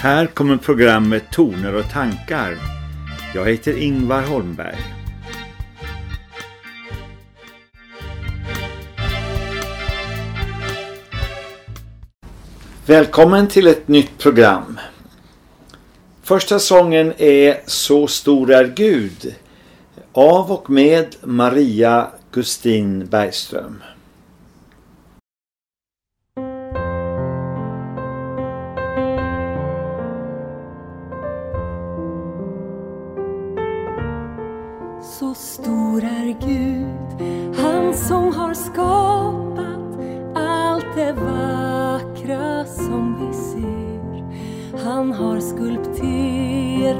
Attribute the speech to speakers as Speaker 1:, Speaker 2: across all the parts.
Speaker 1: Här kommer programmet Toner och tankar. Jag heter Ingvar Holmberg. Välkommen till ett nytt program. Första sången är Så stor är Gud av och med Maria Gustin Bergström.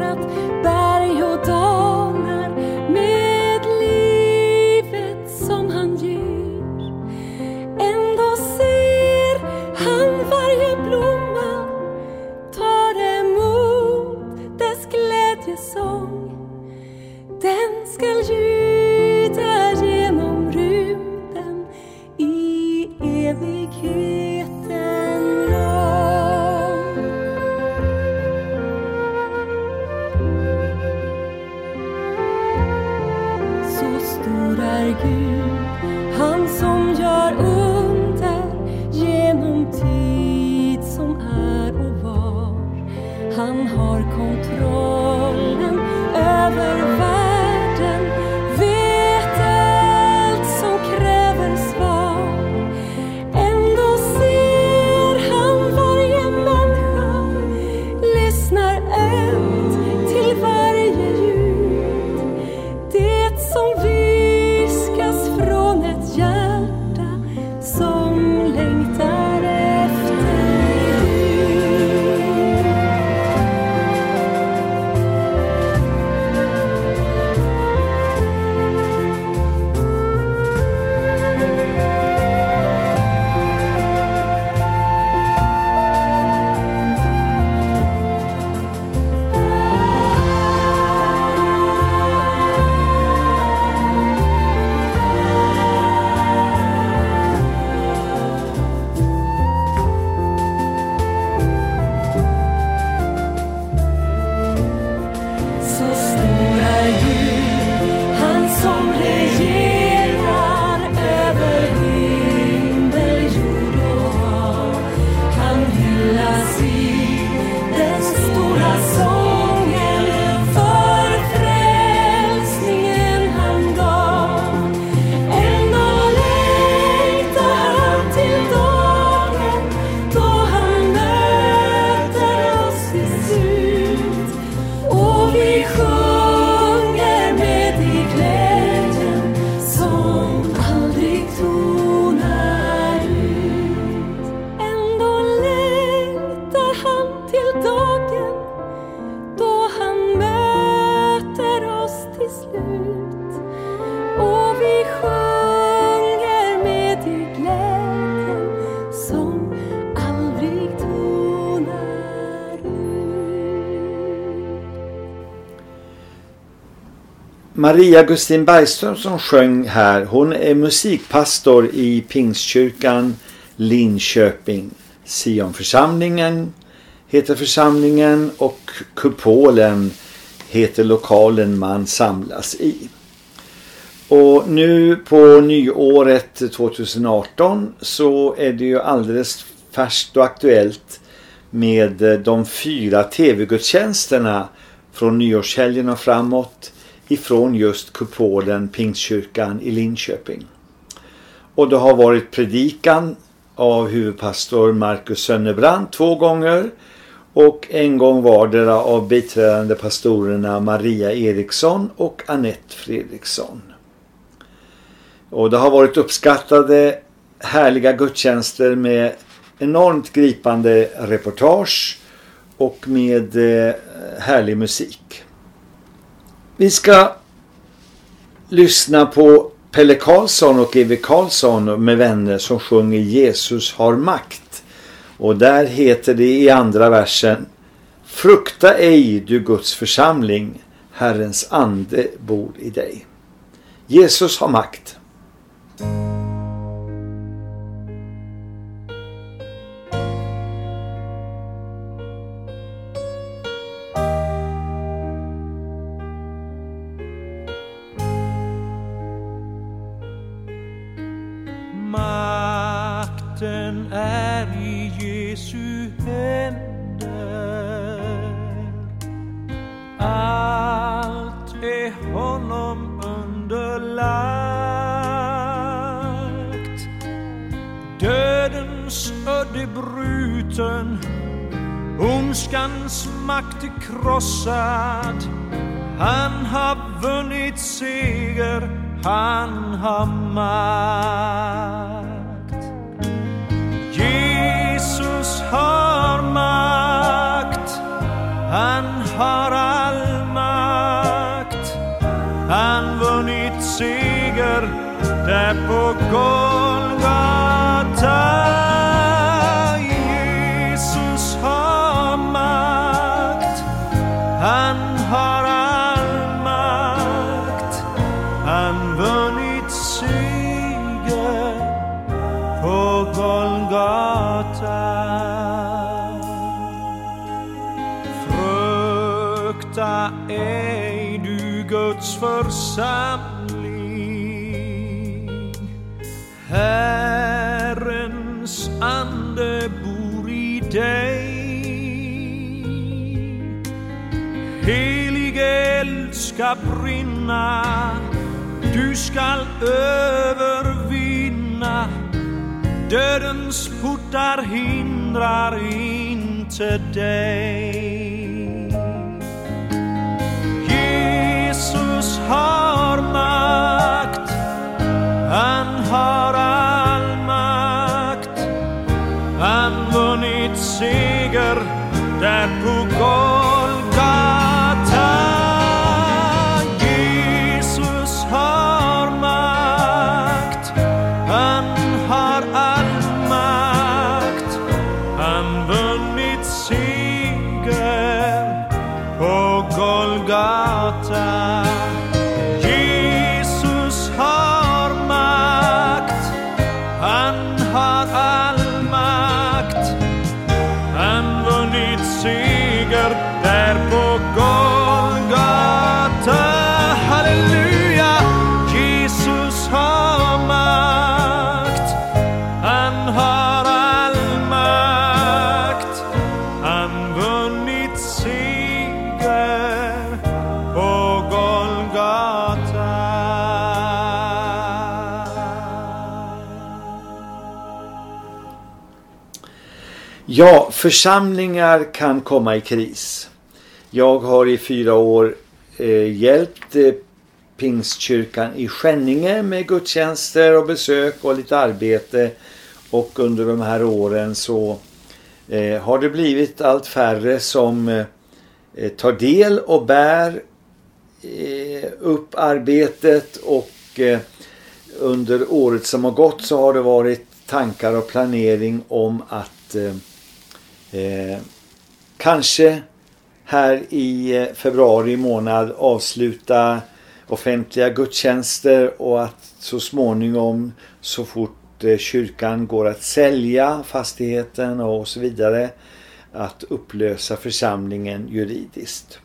Speaker 2: werd.
Speaker 1: Maria Gustin Bergström som sjöng här, hon är musikpastor i Pingstkyrkan Linköping. Sionförsamlingen heter församlingen och kupolen heter lokalen man samlas i. Och nu på nyåret 2018 så är det ju alldeles färskt och aktuellt med de fyra tv-gudstjänsterna från nyårshelgen och framåt ifrån just kupolen Pingstkyrkan i Linköping. Och det har varit predikan av huvudpastor Marcus Sönnebrand två gånger och en gång vardera av biträdande pastorerna Maria Eriksson och Annette Fredriksson. Och det har varit uppskattade härliga gudstjänster med enormt gripande reportage och med eh, härlig musik. Vi ska lyssna på Pelle Karlsson och Evi Karlsson med vänner som sjunger Jesus har makt. Och där heter det i andra versen Frukta ej du Guds församling, Herrens ande bor i dig. Jesus har makt.
Speaker 3: Bruten, ondskans makt är krossad. Han har vunnit seger, han har makt. Jesus har makt, han har all makt. Han vunnit seger där på golvet. Församling. Herrens ande bor i dig. Helig eld ska brinna, du skall övervinna. Dödens portar hindrar inte dig. Har makt, han har all makt. Han vunnit seger där på Golgata. Jesus har makt, han har all makt. Han vunnit seger på Golgata.
Speaker 1: Församlingar kan komma i kris. Jag har i fyra år eh, hjälpt eh, Pingstkyrkan i Skänninge med gudstjänster och besök och lite arbete. Och under de här åren så eh, har det blivit allt färre som eh, eh tar del och bär eh, upp arbetet och eh, under året som har gått så har det varit tankar och planering om att eh, eh, kanske här i eh, februari månad avsluta offentliga gudstjänster och att så småningom så fort eh, kyrkan går att sälja fastigheten och så vidare att upplösa församlingen juridiskt.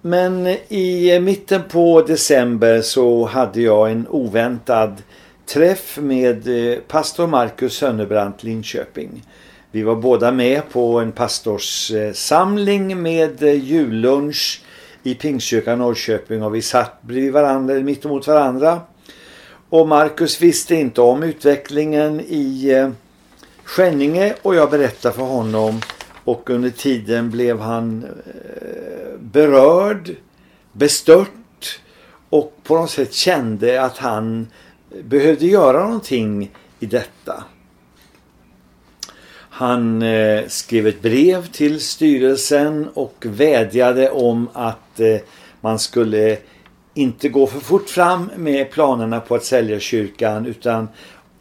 Speaker 1: Men eh, i mitten på december så hade jag en oväntad träff med pastor Marcus Sönnebrant Linköping. Vi var båda med på en pastorssamling med eh, jullunch i Pingstkyrkan Norrköping och vi satt bredvid varandra, mitt emot varandra. Och Marcus visste inte om utvecklingen i eh, Skänninge och jag berättade för honom och under tiden blev han eh, berörd, bestört och på något sätt kände att han behövde göra någonting i detta. Han eh, skrev ett brev till styrelsen och vädjade om att eh, man skulle inte gå för fort fram med planerna på att sälja kyrkan utan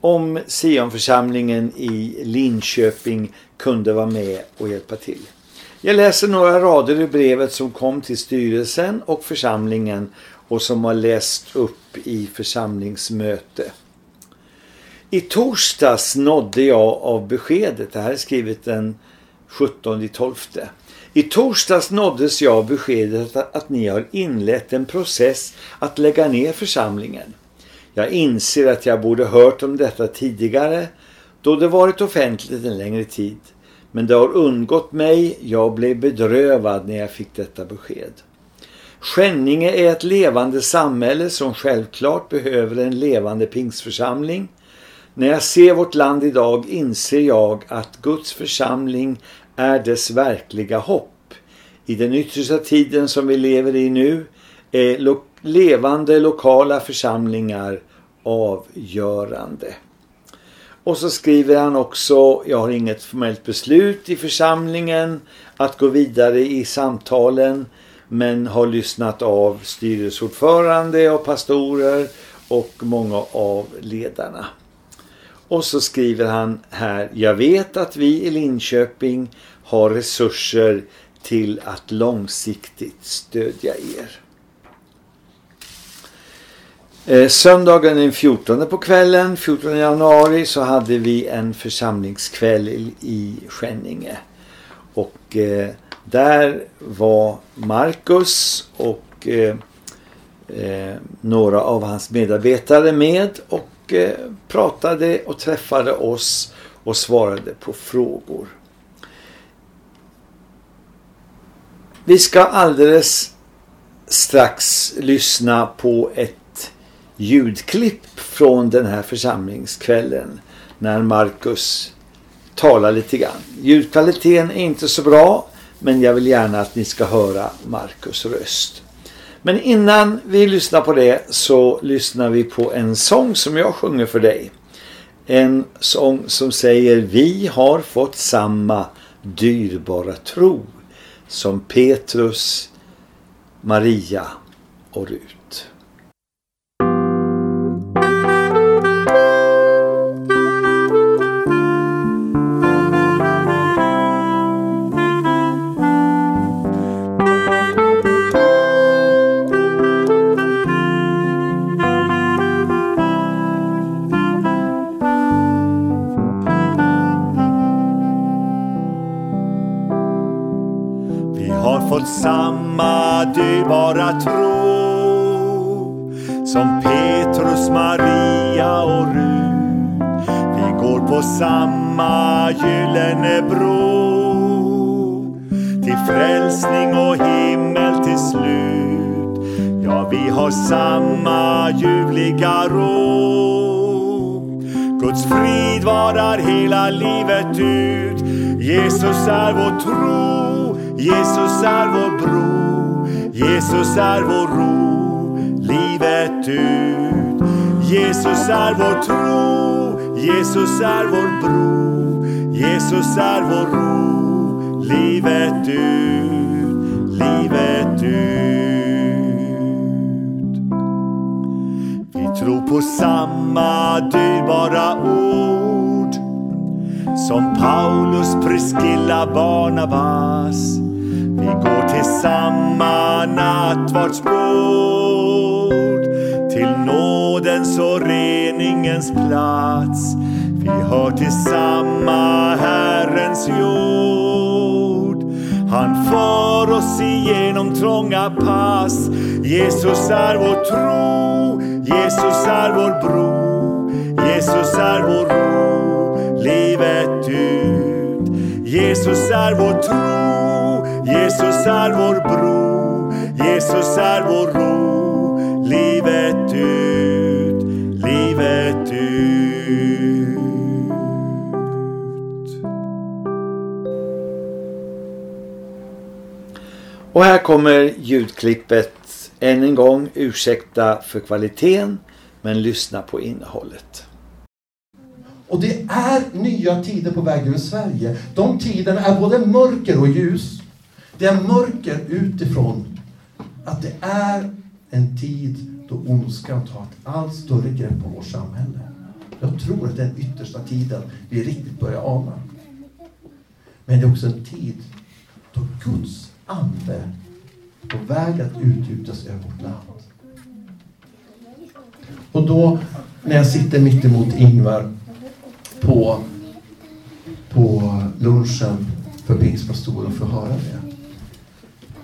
Speaker 1: om Sionförsamlingen i Linköping kunde vara med och hjälpa till. Jag läser några rader ur brevet som kom till styrelsen och församlingen och som har läst upp i församlingsmöte. I torsdags nådde jag av beskedet, det här är skrivet den 17 12. I torsdags nåddes jag av beskedet att, att ni har inlett en process att lägga ner församlingen. Jag inser att jag borde hört om detta tidigare då det varit offentligt en längre tid. Men det har undgått mig, jag blev bedrövad när jag fick detta besked. Skänninge är ett levande samhälle som självklart behöver en levande pingsförsamling. När jag ser vårt land idag inser jag att Guds församling är dess verkliga hopp. I den yttersta tiden som vi lever i nu är lo levande lokala församlingar avgörande. Och så skriver han också, jag har inget formellt beslut i församlingen att gå vidare i samtalen men har lyssnat av styrelseordförande och pastorer och många av ledarna. Och så skriver han här, jag vet att vi i Linköping har resurser till att långsiktigt stödja er. Eh, söndagen den 14 på kvällen, 14 januari, så hade vi en församlingskväll i, Skänninge. Och eh, där var Marcus och eh, eh några av hans medarbetare med och Eh, pratade och träffade oss och svarade på frågor. Vi ska alldeles strax lyssna på ett ljudklipp från den här församlingskvällen när Markus talar lite grann. Ljudkvaliteten är inte så bra men jag vill gärna att ni ska höra Markus röst. Men innan vi lyssnar på det så lyssnar vi på en sång som jag sjunger för dig. En sång som säger Vi har fått samma dyrbara tro som Petrus, Maria och Rut.
Speaker 4: Bara tro som Petrus, Maria och Rut. Vi går på samma gyllene bro till frälsning och himmel till slut. Ja, vi har samma ljuvliga ro. Guds frid varar hela livet ut. Jesus är vår tro, Jesus är vår bro, Jesus är vår ro, livet ut. Jesus är vår tro, Jesus är vår bro, Jesus är vår ro, livet ut, livet ut. Vi tror på samma dyrbara ord som Paulus, Priscilla, Barnabas. Vi går till samma nattvardsbord till nådens och reningens plats. Vi hör till samma Herrens jord. Han för oss igenom trånga pass. Jesus är vår tro, Jesus är vår bro, Jesus är vår ro, livet ut. Jesus är vår tro, Jesus är vår bro, Jesus är vår ro, livet ut, livet ut.
Speaker 1: Och här kommer ljudklippet än en gång. Ursäkta för kvaliteten men lyssna på innehållet.
Speaker 5: Och det är nya tider på väg över Sverige. De tiderna är både mörker och ljus. Det är mörker utifrån att det är en tid då ondskan tar ett allt större grepp om vårt samhälle. Jag tror att det är den yttersta tiden vi riktigt börjar ana. Men det är också en tid då Guds ande är på väg att utgjutas över vårt land. Och då, när jag sitter mitt emot Ingvar på, på lunchen för pingstpastorer och får höra det.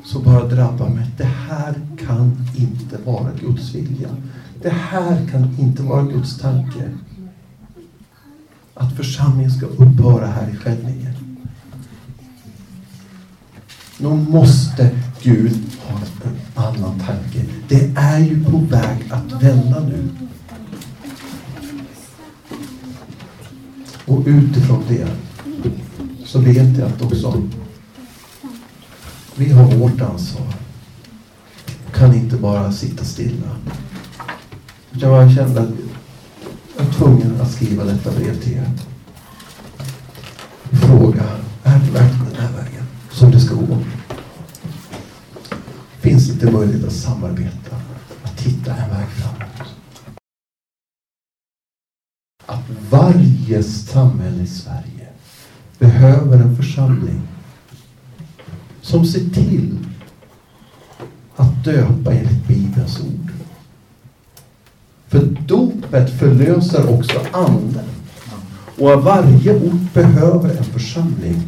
Speaker 5: Så bara drabbar mig. Det här kan inte vara Guds vilja. Det här kan inte vara Guds tanke. Att församlingen ska upphöra här i Skänninge. Nog måste Gud ha en annan tanke. Det är ju på väg att vända nu. Och utifrån det så vet jag att också vi har vårt ansvar. Kan inte bara sitta stilla. Jag kände att jag var tvungen att skriva detta brev till er. Fråga, är det verkligen den här vägen som det ska gå? Finns det inte möjlighet att samarbeta, att hitta en väg framåt? Att varje samhälle i Sverige behöver en församling som ser till att döpa enligt Bibelns ord. För dopet förlöser också anden. Och varje ort behöver en församling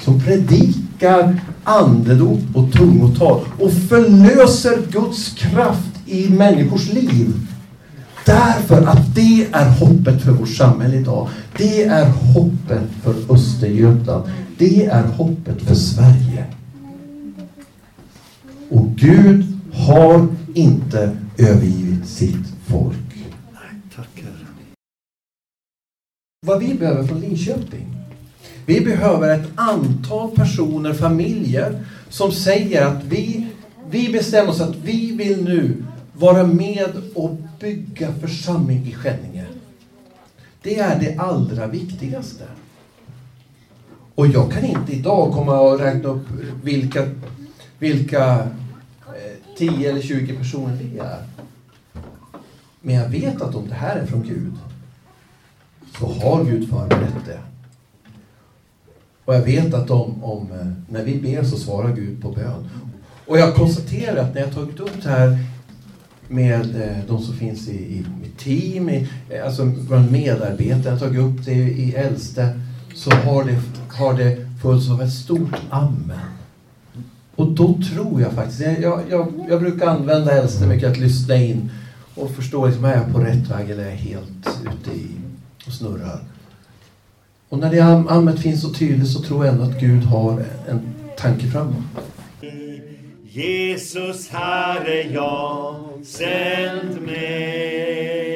Speaker 5: som predikar andedop och tungotal och förlöser Guds kraft i människors liv. Därför att det är hoppet för vårt samhälle idag. Det är hoppet för Östergötland. Det är hoppet för Sverige. Och Gud har inte övergivit sitt folk.
Speaker 1: Tack
Speaker 5: Vad vi behöver från Linköping. Vi behöver ett antal personer, familjer som säger att vi, vi bestämmer oss att vi vill nu vara med och bygga församling i Skänninge. Det är det allra viktigaste. Och jag kan inte idag komma och räkna upp vilka, vilka eh, 10 eller 20 personer vi är. Men jag vet att om det här är från Gud så har Gud förberett det. Och jag vet att om, om, eh, när vi ber så svarar Gud på bön. Och jag konstaterar att när jag tagit upp det här med eh, de som finns i, i mitt team, i, eh, alltså våra medarbetare, jag har tagit upp det i äldste, så har det, har det följts av ett stort amen. Och då tror jag faktiskt, jag, jag, jag, jag brukar använda äldste mycket att lyssna in och förstå, liksom, är jag på rätt väg eller är jag helt ute i och snurrar? Och när det ammet finns så tydligt så tror jag ändå att Gud har en tanke framåt.
Speaker 4: Jesus Herre, jag, sänd mig.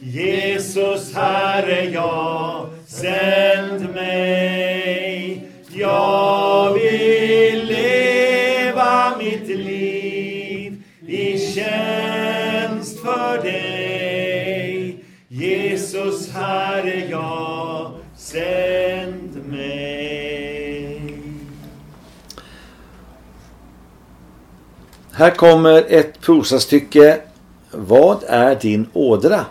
Speaker 4: Jesus Herre, jag, sänd mig. Jag
Speaker 1: Här kommer ett prosastycke. Vad är din ådra?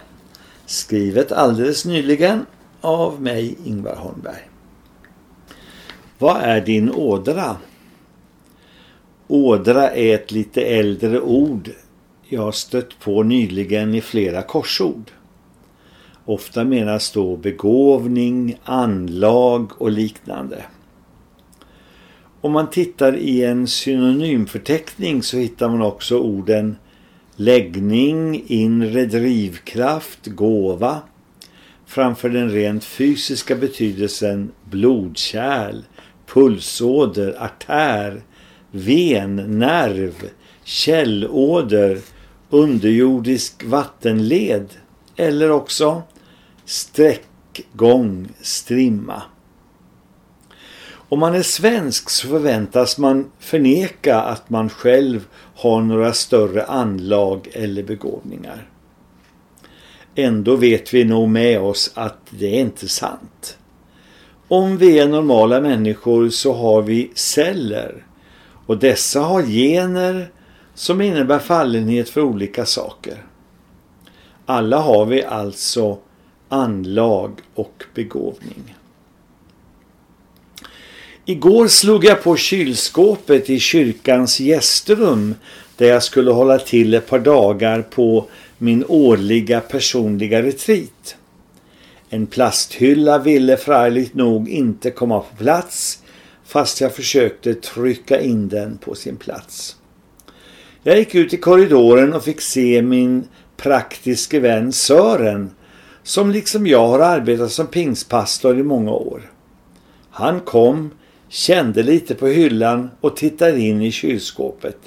Speaker 1: Skrivet alldeles nyligen av mig, Ingvar Holmberg. Vad är din ådra? Ådra är ett lite äldre ord jag har stött på nyligen i flera korsord. Ofta menas då begåvning, anlag och liknande. Om man tittar i en synonymförteckning så hittar man också orden läggning, inre drivkraft, gåva framför den rent fysiska betydelsen blodkärl, pulsåder, artär, ven, nerv, källåder, underjordisk vattenled eller också sträckgång, strimma. Om man är svensk så förväntas man förneka att man själv har några större anlag eller begåvningar. Ändå vet vi nog med oss att det är inte sant. Om vi är normala människor så har vi celler och dessa har gener som innebär fallenhet för olika saker. Alla har vi alltså anlag och begåvning. Igår slog jag på kylskåpet i kyrkans gästrum där jag skulle hålla till ett par dagar på min årliga personliga retreat. En plasthylla ville förargligt nog inte komma på plats fast jag försökte trycka in den på sin plats. Jag gick ut i korridoren och fick se min praktiske vän Sören som liksom jag har arbetat som pingspastor i många år. Han kom, kände lite på hyllan och tittade in i kylskåpet.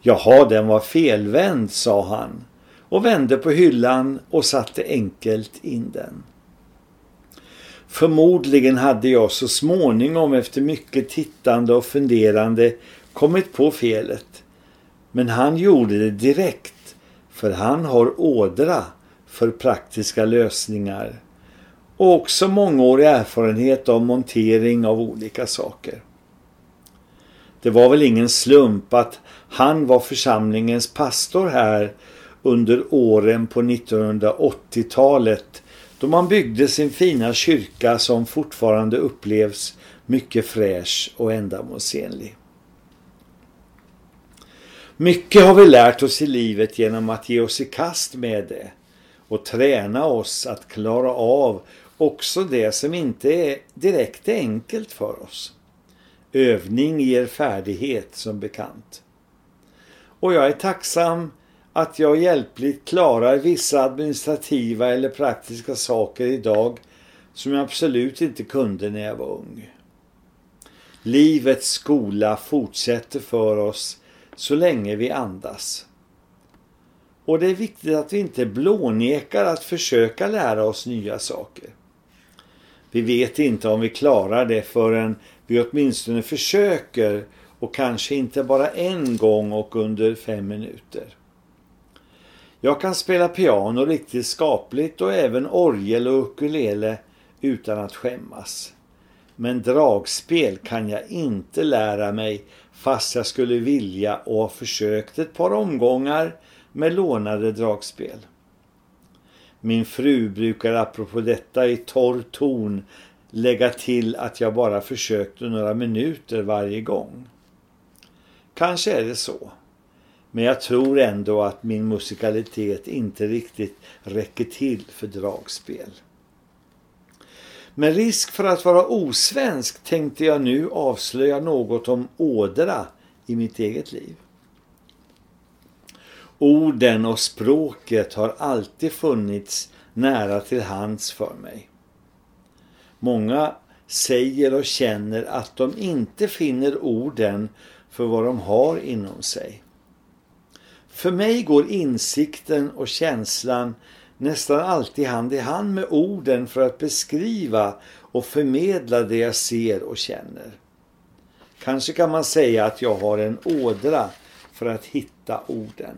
Speaker 1: Jaha, den var felvänd, sa han och vände på hyllan och satte enkelt in den. Förmodligen hade jag så småningom efter mycket tittande och funderande kommit på felet. Men han gjorde det direkt för han har ådra för praktiska lösningar och också mångårig erfarenhet av montering av olika saker. Det var väl ingen slump att han var församlingens pastor här under åren på 1980-talet då man byggde sin fina kyrka som fortfarande upplevs mycket fräsch och ändamålsenlig. Mycket har vi lärt oss i livet genom att ge oss i kast med det och träna oss att klara av också det som inte är direkt enkelt för oss. Övning ger färdighet som bekant. Och jag är tacksam att jag hjälpligt klarar vissa administrativa eller praktiska saker idag som jag absolut inte kunde när jag var ung. Livets skola fortsätter för oss så länge vi andas. Och det är viktigt att vi inte blånekar att försöka lära oss nya saker. Vi vet inte om vi klarar det förrän vi åtminstone försöker och kanske inte bara en gång och under fem minuter. Jag kan spela piano riktigt skapligt och även orgel och ukulele utan att skämmas. Men dragspel kan jag inte lära mig fast jag skulle vilja och ha försökt ett par omgångar med lånade dragspel. Min fru brukar apropå detta i torr ton lägga till att jag bara försökte några minuter varje gång. Kanske är det så. Men jag tror ändå att min musikalitet inte riktigt räcker till för dragspel. Med risk för att vara osvensk tänkte jag nu avslöja något om ådra i mitt eget liv. Orden och språket har alltid funnits nära till hands för mig. Många säger och känner att de inte finner orden för vad de har inom sig. För mig går insikten och känslan nästan alltid hand i hand med orden för att beskriva och förmedla det jag ser och känner. Kanske kan man säga att jag har en ådra för att hitta orden.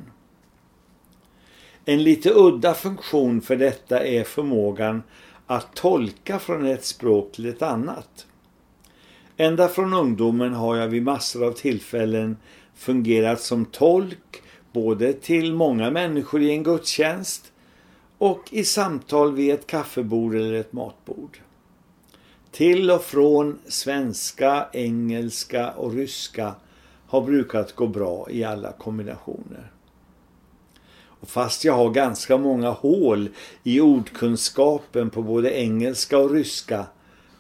Speaker 1: En lite udda funktion för detta är förmågan att tolka från ett språk till ett annat. Ända från ungdomen har jag vid massor av tillfällen fungerat som tolk både till många människor i en gudstjänst och i samtal vid ett kaffebord eller ett matbord. Till och från svenska, engelska och ryska har brukat gå bra i alla kombinationer. Fast jag har ganska många hål i ordkunskapen på både engelska och ryska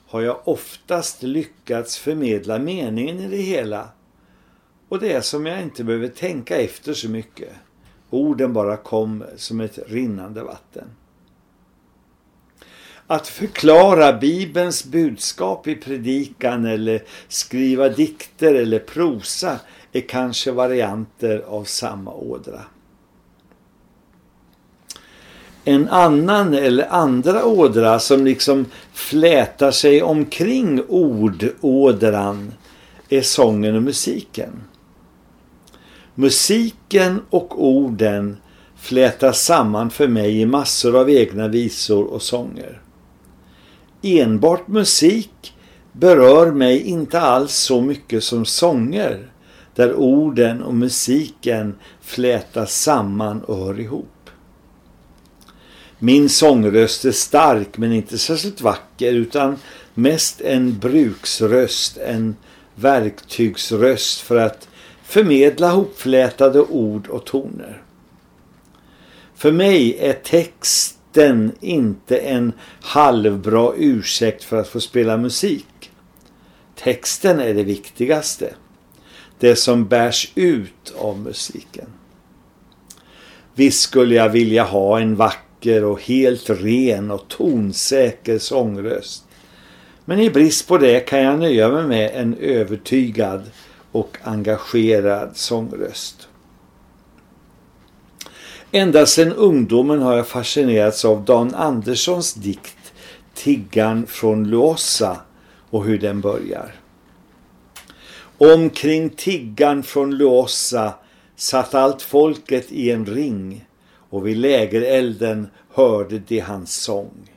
Speaker 1: har jag oftast lyckats förmedla meningen i det hela. Och det är som jag inte behöver tänka efter så mycket. Orden bara kom som ett rinnande vatten. Att förklara Bibelns budskap i predikan eller skriva dikter eller prosa är kanske varianter av samma ådra. En annan eller andra ådra som liksom flätar sig omkring ordådran är sången och musiken. Musiken och orden flätas samman för mig i massor av egna visor och sånger. Enbart musik berör mig inte alls så mycket som sånger där orden och musiken flätas samman och hör ihop. Min sångröst är stark men inte särskilt vacker utan mest en bruksröst, en verktygsröst för att förmedla hopflätade ord och toner. För mig är texten inte en halvbra ursäkt för att få spela musik. Texten är det viktigaste. det som bärs ut av musiken. Visst skulle jag vilja ha en vacker och helt ren och tonsäker sångröst. Men i brist på det kan jag nöja mig med en övertygad och engagerad sångröst. Ända sedan ungdomen har jag fascinerats av Dan Anderssons dikt Tiggan från Låsa och hur den börjar. Omkring tiggan från Låsa satt allt folket i en ring och vid lägerelden hörde de hans sång.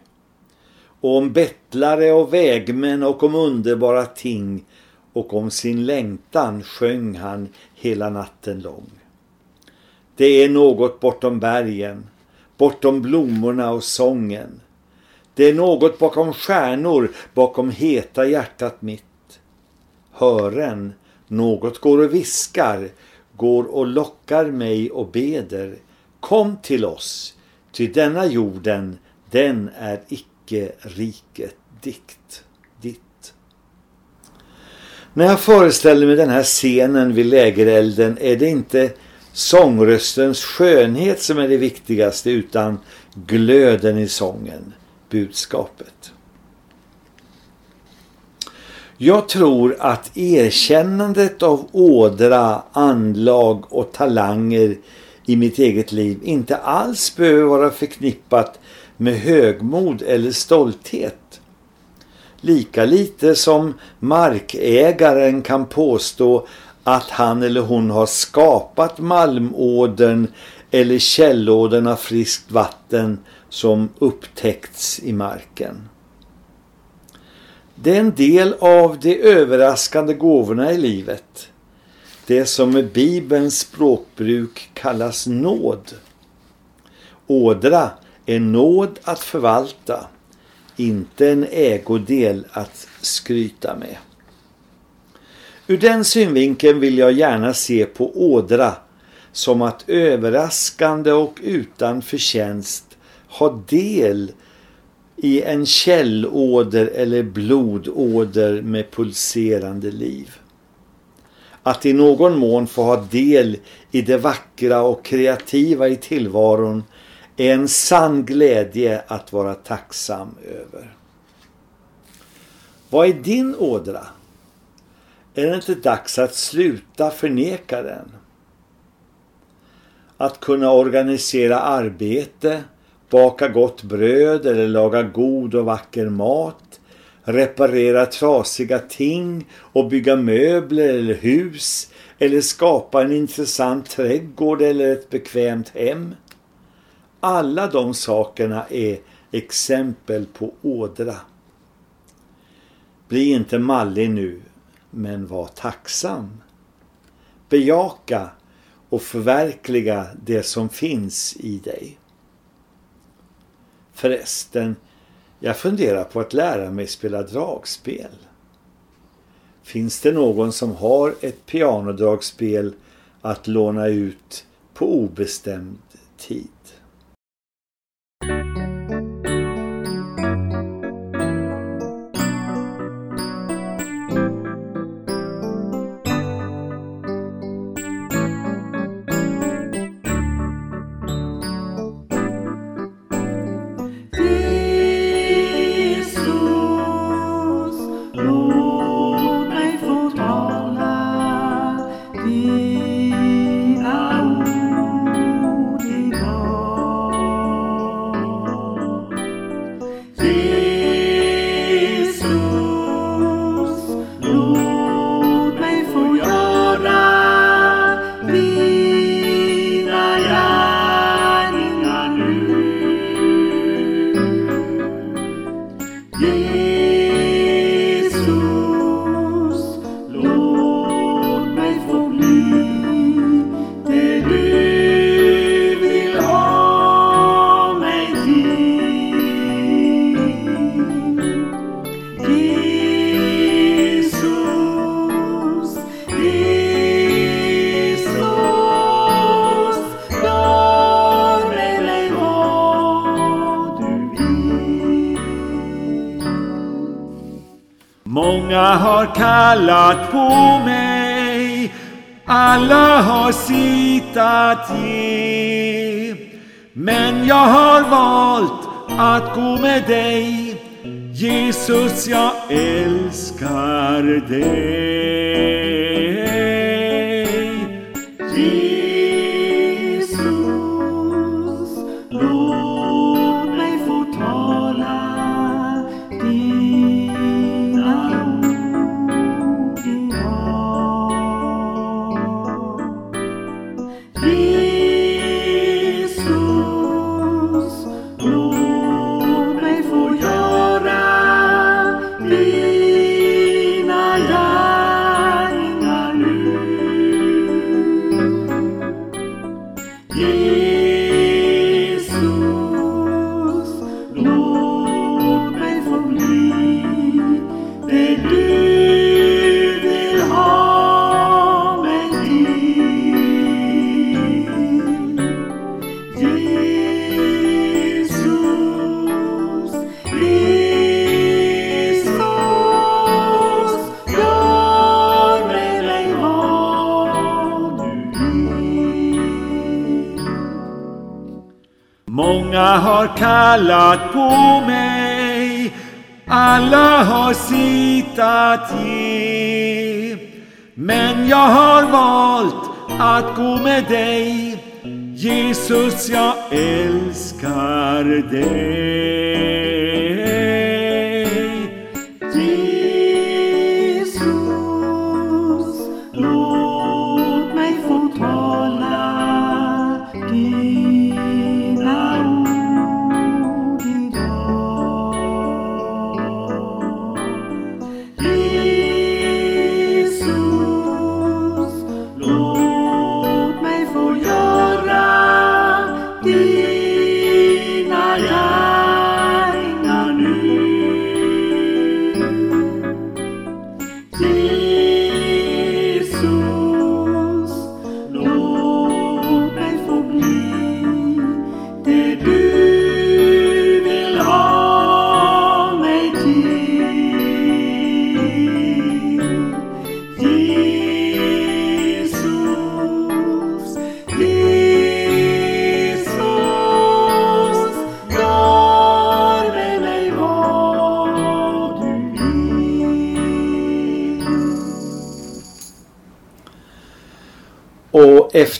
Speaker 1: Och om bettlare och vägmän och om underbara ting och om sin längtan sjöng han hela natten lång. Det är något bortom bergen, bortom blommorna och sången. Det är något bakom stjärnor, bakom heta hjärtat mitt. Hören, något går och viskar, går och lockar mig och beder. Kom till oss, ty denna jorden, den är icke riket dikt, ditt. När jag föreställer mig den här scenen vid lägerelden är det inte sångröstens skönhet som är det viktigaste utan glöden i sången, budskapet. Jag tror att erkännandet av ådra, anlag och talanger i mitt eget liv inte alls behöver vara förknippat med högmod eller stolthet. Lika lite som markägaren kan påstå att han eller hon har skapat malmådern eller källådern av friskt vatten som upptäckts i marken. Det är en del av de överraskande gåvorna i livet. Det som med Bibelns språkbruk kallas nåd. Ådra är nåd att förvalta, inte en ägodel att skryta med. Ur den synvinkeln vill jag gärna se på ådra som att överraskande och utan förtjänst ha del i en källåder eller blodåder med pulserande liv. Att i någon mån få ha del i det vackra och kreativa i tillvaron är en sann glädje att vara tacksam över. Vad är din ådra? Är det inte dags att sluta förneka den? Att kunna organisera arbete, baka gott bröd eller laga god och vacker mat, reparera trasiga ting och bygga möbler eller hus eller skapa en intressant trädgård eller ett bekvämt hem. Alla de sakerna är exempel på ådra. Bli inte mallig nu, men var tacksam. Bejaka och förverkliga det som finns i dig. Förresten, jag funderar på att lära mig spela dragspel. Finns det någon som har ett pianodragspel att låna ut på obestämd tid?
Speaker 4: Kallat på mig
Speaker 2: Alla har sitt att ge. Men jag har valt att gå med dig. Jesus, jag älskar dig. Har kallat på mig, alla har sitt att ge. Men jag har valt att gå med dig, Jesus jag älskar dig.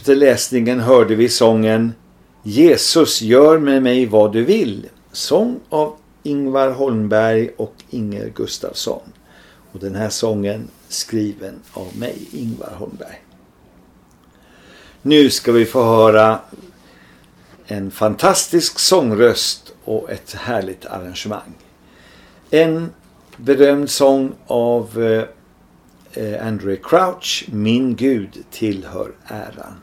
Speaker 1: Efter läsningen hörde vi sången Jesus gör med mig vad du vill. Sång av Ingvar Holmberg och Inger Gustafsson. Och den här sången skriven av mig, Ingvar Holmberg. Nu ska vi få höra en fantastisk sångröst och ett härligt arrangemang. En berömd sång av eh, Andrew Crouch, Min Gud tillhör äran.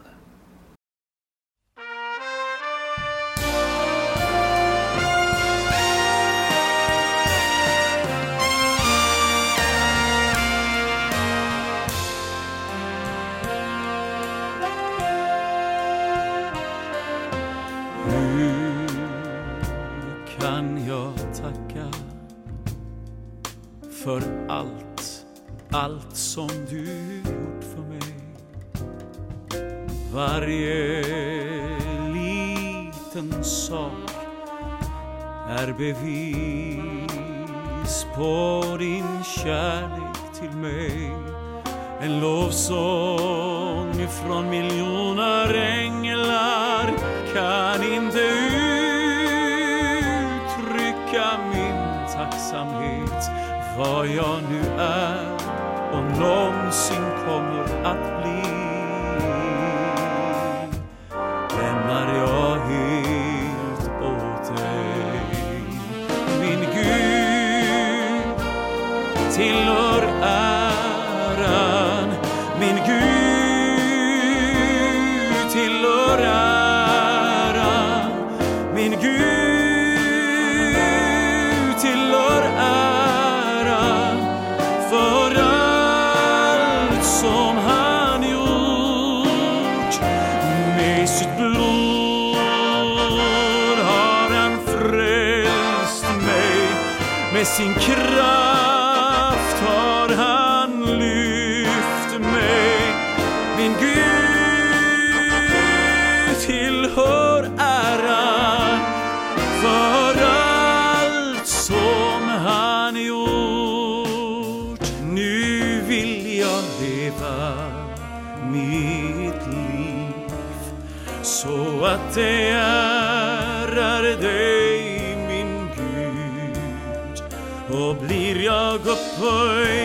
Speaker 3: För allt, allt som du gjort för mig? Varje liten sak är bevis på din kärlek till mig. En lovsång från miljoner änglar vad jag nu är och någonsin kommer att Med sin jag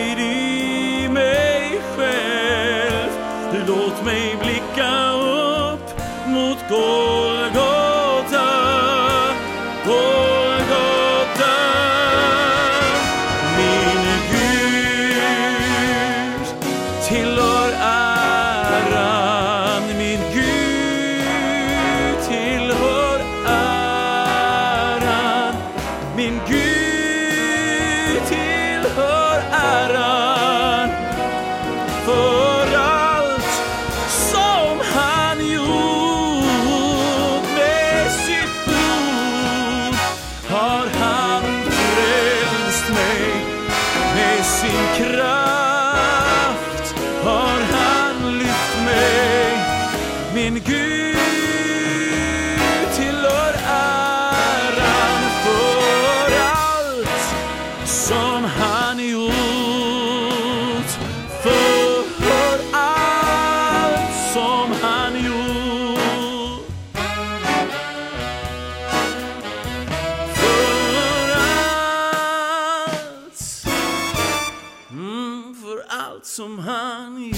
Speaker 3: allt som han gjort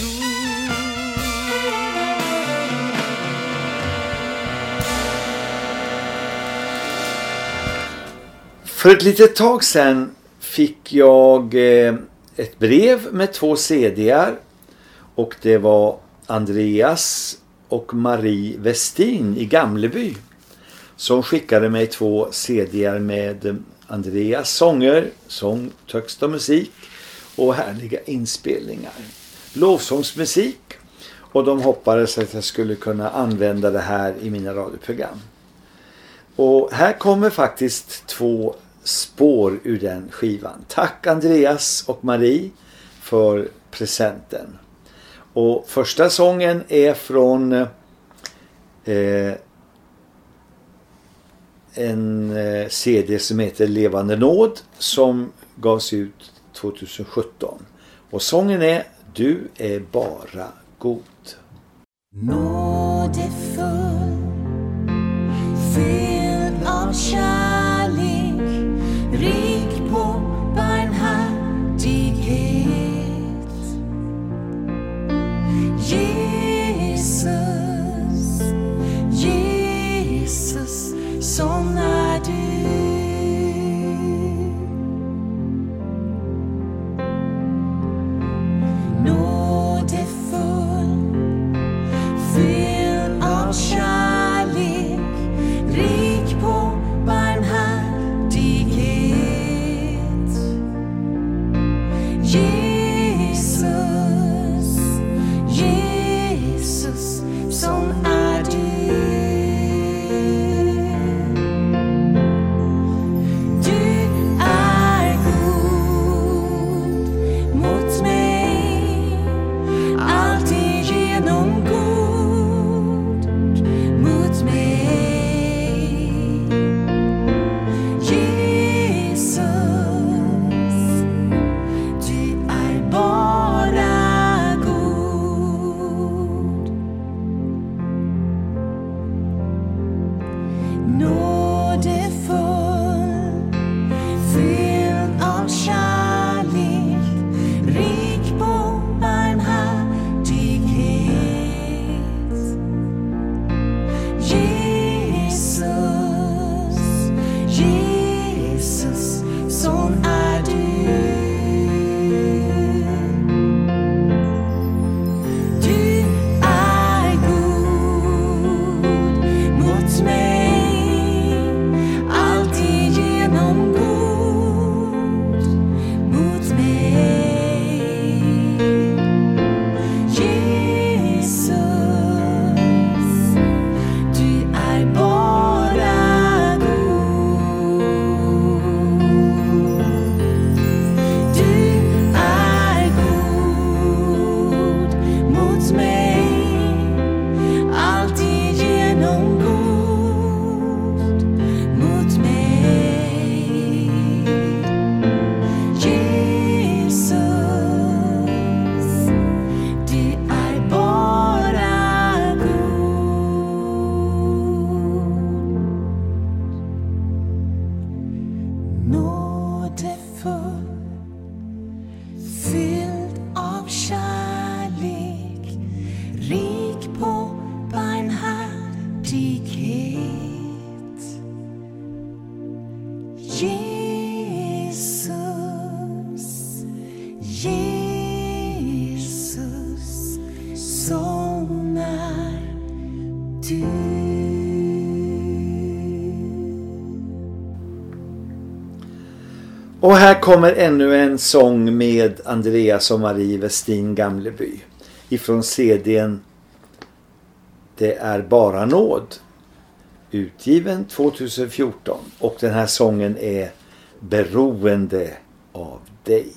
Speaker 3: För
Speaker 1: ett litet tag sedan fick jag eh, ett brev med två CD:ar och det var Andreas och Marie Westin i Gamleby som skickade mig två CD:ar med Andreas sånger, sång, text och musik och härliga inspelningar. Lovsångsmusik och de hoppades att jag skulle kunna använda det här i mina radioprogram. Och här kommer faktiskt två spår ur den skivan. Tack Andreas och Marie för presenten. Och första sången är från eh, en eh, CD som heter Levande nåd som gavs ut 2017. Och sången är Du är bara god.
Speaker 6: Nådefull, fylld av kärlek, rik på barmhärtighet. Jesus, Jesus, som är
Speaker 1: kommer ännu en sång med Andreas och Marie Westin Gamleby ifrån CDn Det är bara nåd utgiven 2014 och den här sången är Beroende av dig.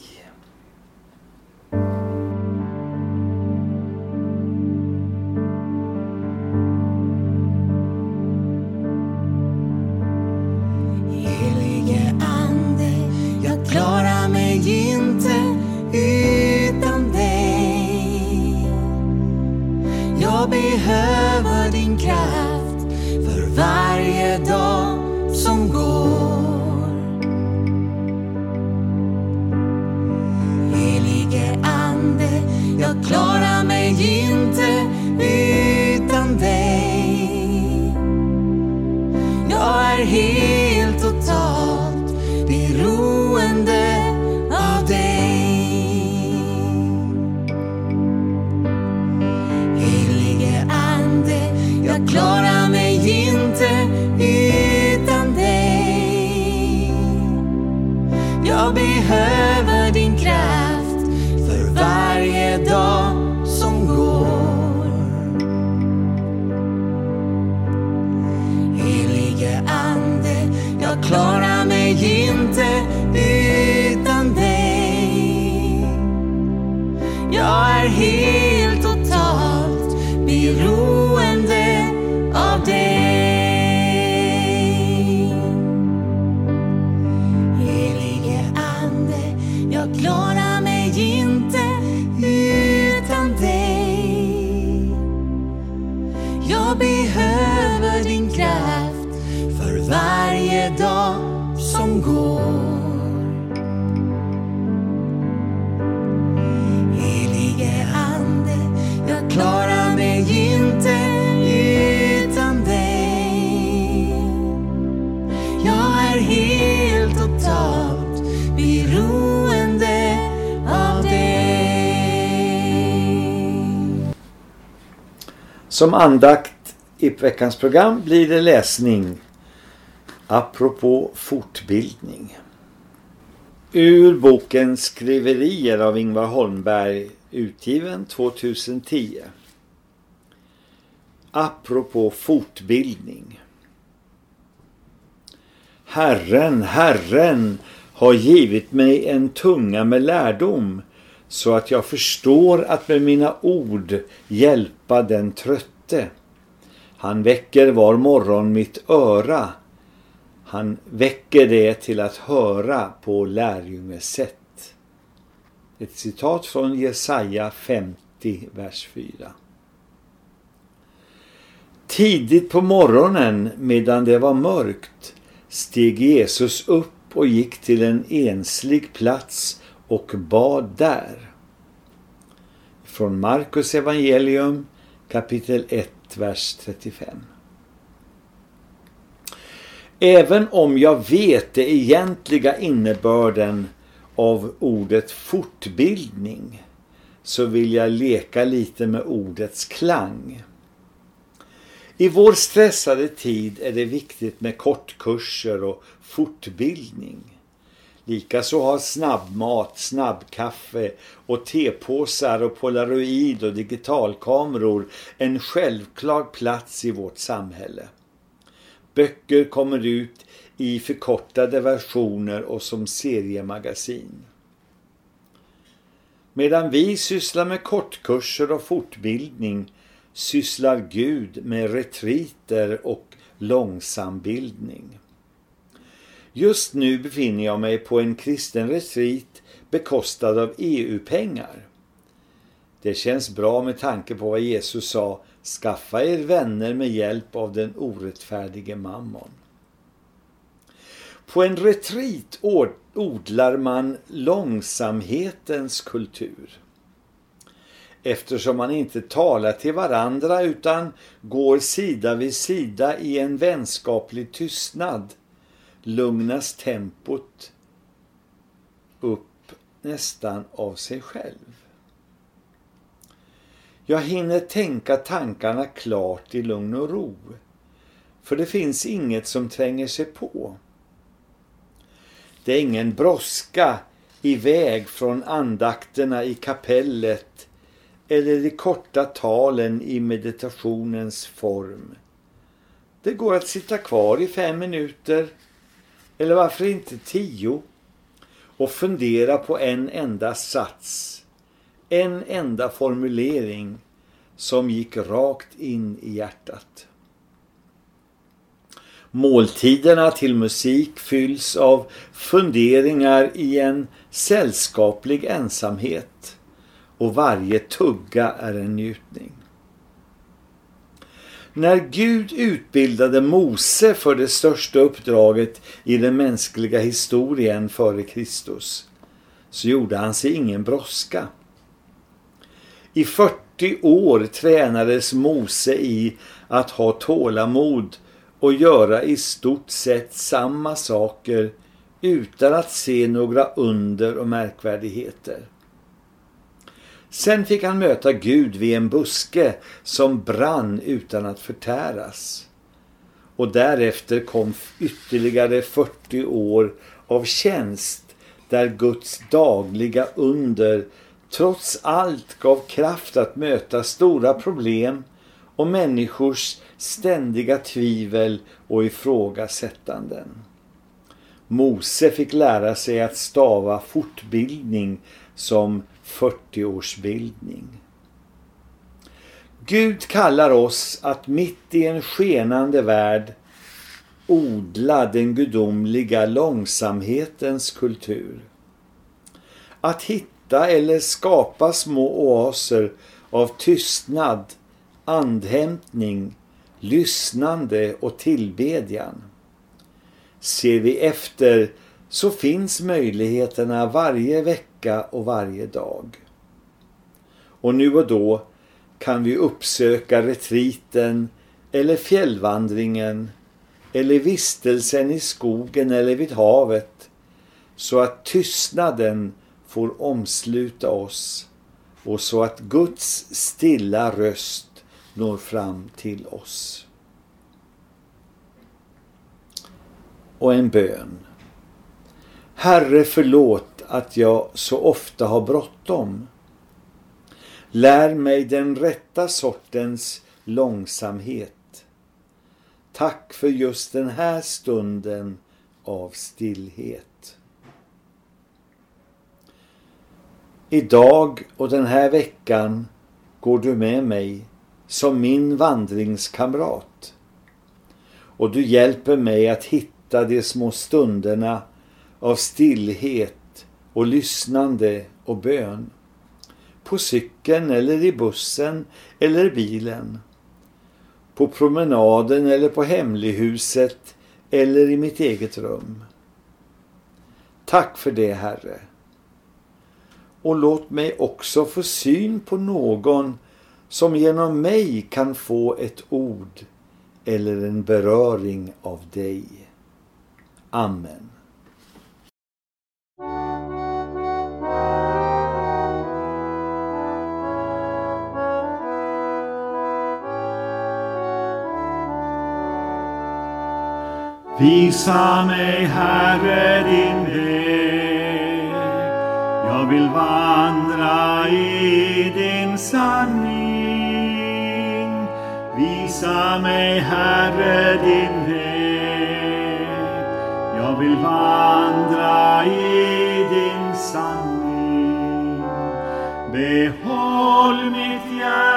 Speaker 6: Som
Speaker 1: andakt i veckans program blir det läsning apropå fortbildning. Ur boken Skriverier av Ingvar Holmberg utgiven 2010. Apropå fortbildning. Herren, Herren har givit mig en tunga med lärdom så att jag förstår att med mina ord hjälpa den trötte. Han väcker var morgon mitt öra. Han väcker det till att höra på lärjunges sätt. Ett citat från Jesaja 50, vers 4. Tidigt på morgonen medan det var mörkt steg Jesus upp och gick till en enslig plats och bad där. Från Markus evangelium kapitel 1, vers 35. Även om jag vet det egentliga innebörden av ordet fortbildning så vill jag leka lite med ordets klang. I vår stressade tid är det viktigt med kortkurser och fortbildning. Likaså har snabbmat, snabbkaffe och tepåsar och polaroid och digitalkameror en självklar plats i vårt samhälle. Böcker kommer ut i förkortade versioner och som seriemagasin. Medan vi sysslar med kortkurser och fortbildning sysslar Gud med retriter och långsambildning. Just nu befinner jag mig på en kristen retreat bekostad av EU-pengar. Det känns bra med tanke på vad Jesus sa, skaffa er vänner med hjälp av den orättfärdige mammon. På en retreat odlar man långsamhetens kultur. Eftersom man inte talar till varandra utan går sida vid sida i en vänskaplig tystnad lugnas tempot upp nästan av sig själv. Jag hinner tänka tankarna klart i lugn och ro. För det finns inget som tränger sig på. Det är ingen brådska iväg från andakterna i kapellet eller de korta talen i meditationens form. Det går att sitta kvar i fem minuter eller varför inte tio och fundera på en enda sats, en enda formulering som gick rakt in i hjärtat. Måltiderna till musik fylls av funderingar i en sällskaplig ensamhet och varje tugga är en njutning. När Gud utbildade Mose för det största uppdraget i den mänskliga historien före Kristus så gjorde han sig ingen brådska. I 40 år tränades Mose i att ha tålamod och göra i stort sett samma saker utan att se några under och märkvärdigheter. Sen fick han möta Gud vid en buske som brann utan att förtäras. Och därefter kom ytterligare 40 år av tjänst där Guds dagliga under trots allt gav kraft att möta stora problem och människors ständiga tvivel och ifrågasättanden. Mose fick lära sig att stava fortbildning som 40-årsbildning. Gud kallar oss att mitt i en skenande värld odla den gudomliga långsamhetens kultur. Att hitta eller skapa små oaser av tystnad, andhämtning, lyssnande och tillbedjan. Ser vi efter så finns möjligheterna varje vecka och varje dag. Och nu och då kan vi uppsöka retriten eller fjällvandringen eller vistelsen i skogen eller vid havet så att tystnaden får omsluta oss och så att Guds stilla röst når fram till oss. Och en bön. Herre förlåt att jag så ofta har bråttom. Lär mig den rätta sortens långsamhet. Tack för just den här stunden av stillhet. Idag och den här veckan går du med mig som min vandringskamrat. Och du hjälper mig att hitta de små stunderna av stillhet och lyssnande och bön. På cykeln eller i bussen eller bilen. På promenaden eller på hemlighuset eller i mitt eget rum. Tack för det, Herre. Och låt mig också få syn på någon som genom mig kan få ett ord eller en beröring av dig. Amen.
Speaker 4: Visa mig, Herre, din väg. Jag vill vandra i din sanning. Visa mig, Herre, din väg. Jag vill vandra i din sanning. Behåll mitt hjärta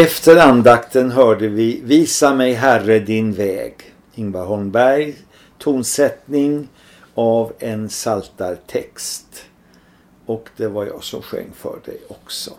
Speaker 1: Efter andakten hörde vi Visa mig Herre din väg. Ingvar Holmberg, tonsättning av en saltartext. Och det var jag som sjöng för dig också.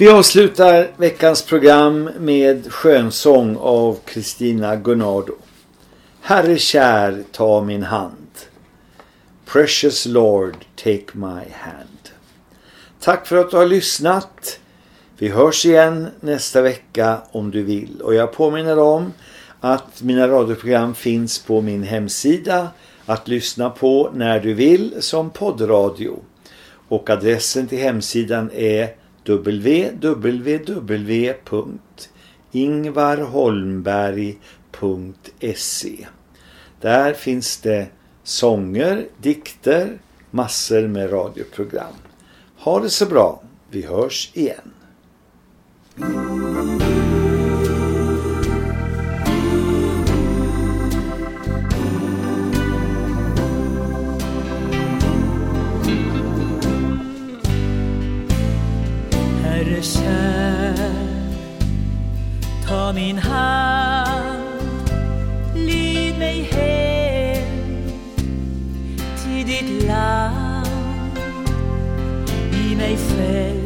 Speaker 1: Vi avslutar veckans program med skönsång av Kristina Gunnardo. Herre kär, ta min hand. Precious Lord, take my hand. Tack för att du har lyssnat. Vi hörs igen nästa vecka om du vill. Och jag påminner om att mina radioprogram finns på min hemsida att lyssna på när du vill som poddradio. Och adressen till hemsidan är www.ingvarholmberg.se Där finns det sånger, dikter, massor med radioprogram. Ha det så bra. Vi hörs igen.
Speaker 2: I mig